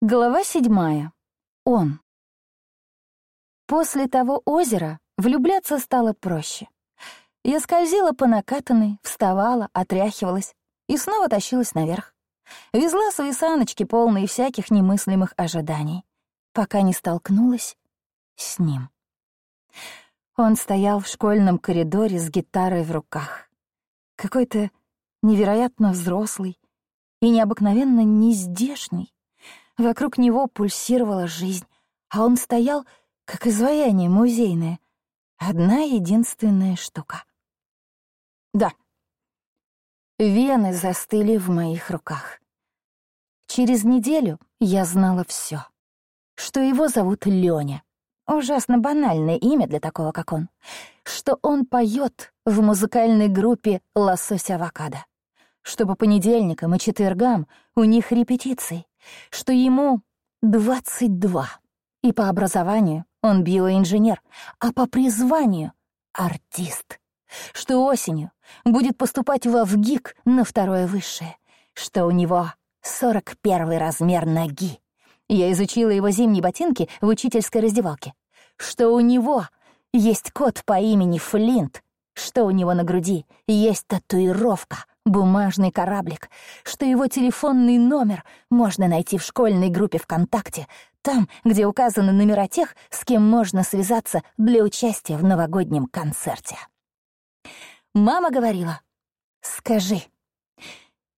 Глава седьмая. Он. После того озера влюбляться стало проще. Я скользила по накатанной, вставала, отряхивалась и снова тащилась наверх. Везла свои саночки, полные всяких немыслимых ожиданий, пока не столкнулась с ним. Он стоял в школьном коридоре с гитарой в руках. Какой-то невероятно взрослый и необыкновенно нездешний. Вокруг него пульсировала жизнь, а он стоял, как изваяние музейное. Одна единственная штука. Да. Вены застыли в моих руках. Через неделю я знала все, Что его зовут Лёня. Ужасно банальное имя для такого, как он. Что он поет в музыкальной группе «Лосось авокадо». Что по понедельникам и четвергам у них репетиции что ему 22, и по образованию он биоинженер, а по призванию — артист, что осенью будет поступать во ВГИК на второе высшее, что у него 41 размер ноги. Я изучила его зимние ботинки в учительской раздевалке, что у него есть кот по имени Флинт, что у него на груди есть татуировка — бумажный кораблик, что его телефонный номер можно найти в школьной группе ВКонтакте, там, где указаны номера тех, с кем можно связаться для участия в новогоднем концерте. Мама говорила «Скажи».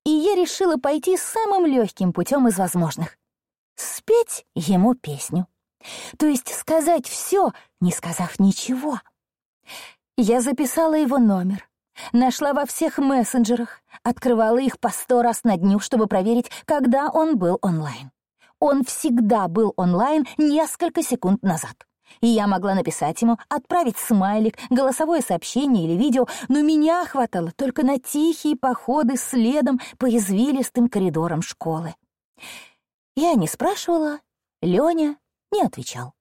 И я решила пойти самым легким путем из возможных — спеть ему песню. То есть сказать все, не сказав ничего. Я записала его номер, Нашла во всех мессенджерах, открывала их по сто раз на дню, чтобы проверить, когда он был онлайн. Он всегда был онлайн несколько секунд назад. И я могла написать ему, отправить смайлик, голосовое сообщение или видео, но меня хватало только на тихие походы следом по извилистым коридорам школы. Я не спрашивала, Лёня не отвечал.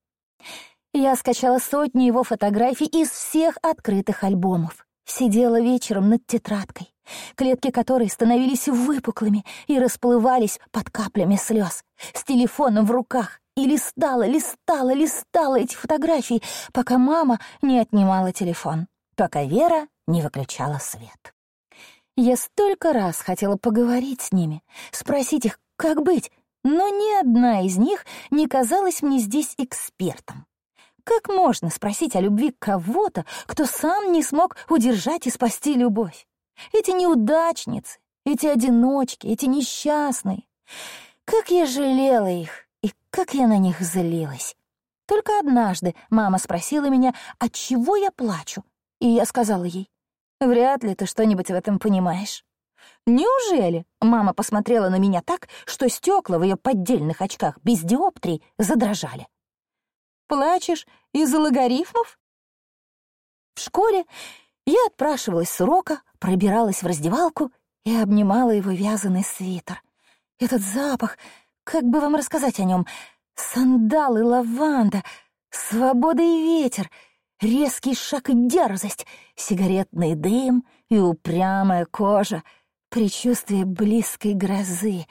Я скачала сотни его фотографий из всех открытых альбомов. Сидела вечером над тетрадкой, клетки которой становились выпуклыми и расплывались под каплями слез, с телефоном в руках, и листала, листала, листала эти фотографии, пока мама не отнимала телефон, пока Вера не выключала свет. Я столько раз хотела поговорить с ними, спросить их, как быть, но ни одна из них не казалась мне здесь экспертом. Как можно спросить о любви кого-то, кто сам не смог удержать и спасти любовь? Эти неудачницы, эти одиночки, эти несчастные. Как я жалела их, и как я на них злилась. Только однажды мама спросила меня, от чего я плачу, и я сказала ей, «Вряд ли ты что-нибудь в этом понимаешь». «Неужели?» — мама посмотрела на меня так, что стекла в ее поддельных очках без диоптрий задрожали. Плачешь из-за логарифмов? В школе я отпрашивалась с урока, пробиралась в раздевалку и обнимала его вязаный свитер. Этот запах, как бы вам рассказать о нем? Сандалы, лаванда, свобода и ветер, резкий шаг и дерзость, сигаретный дым и упрямая кожа, предчувствие близкой грозы.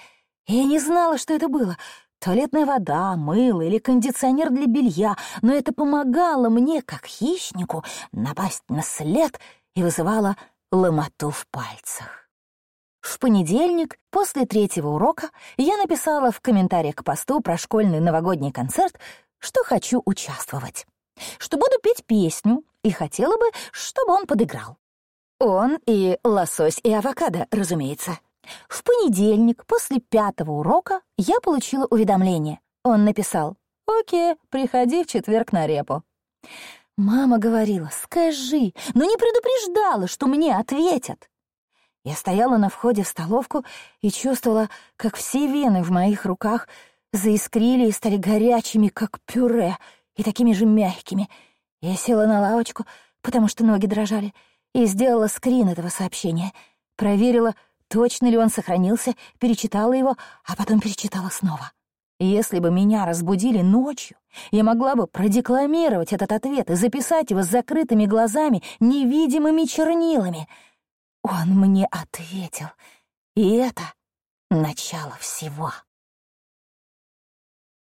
Я не знала, что это было — Туалетная вода, мыло или кондиционер для белья, но это помогало мне, как хищнику, напасть на след и вызывало ломоту в пальцах. В понедельник, после третьего урока, я написала в комментариях к посту про школьный новогодний концерт, что хочу участвовать, что буду петь песню и хотела бы, чтобы он подыграл. Он и лосось и авокадо, разумеется. В понедельник, после пятого урока, я получила уведомление. Он написал «Окей, приходи в четверг на репу». Мама говорила «Скажи», но не предупреждала, что мне ответят. Я стояла на входе в столовку и чувствовала, как все вены в моих руках заискрили и стали горячими, как пюре, и такими же мягкими. Я села на лавочку, потому что ноги дрожали, и сделала скрин этого сообщения. Проверила, Точно ли он сохранился, перечитала его, а потом перечитала снова. Если бы меня разбудили ночью, я могла бы продекламировать этот ответ и записать его с закрытыми глазами невидимыми чернилами. Он мне ответил, и это начало всего.